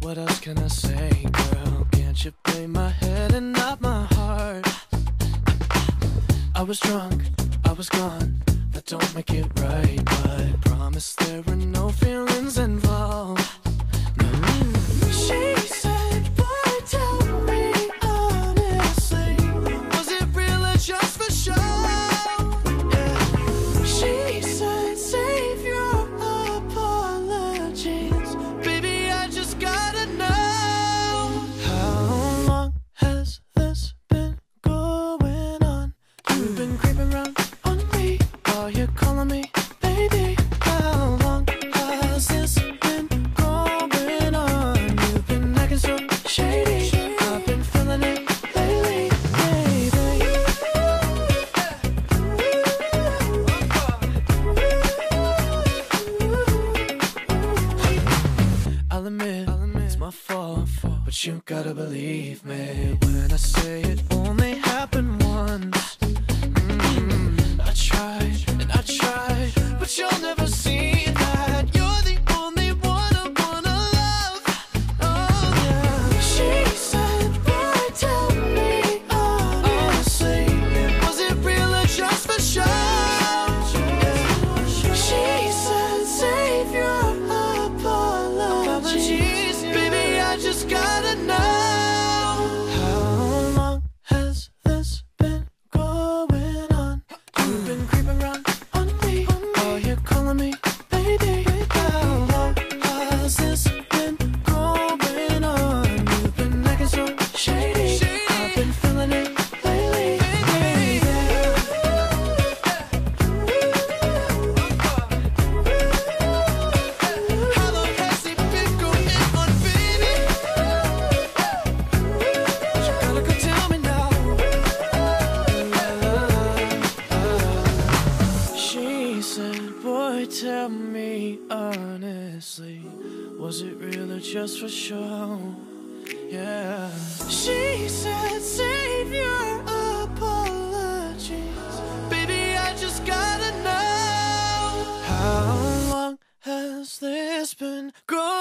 What else can I say, girl? Can't you play my head and not my heart? I was drunk, I was gone. That don't make it right, but I promise there you gotta believe me when I say it only happened once. Mm, I tried and I tried, but you'll never see that you're the only one I wanna love. Oh yeah. She said, "Boy, tell me honestly, was it real or just for show?" She said, "Save your apologies, baby. I just gotta Boy, tell me honestly, was it real or just for show? Yeah. She said, save your apologies. Baby, I just gotta know. How long has this been going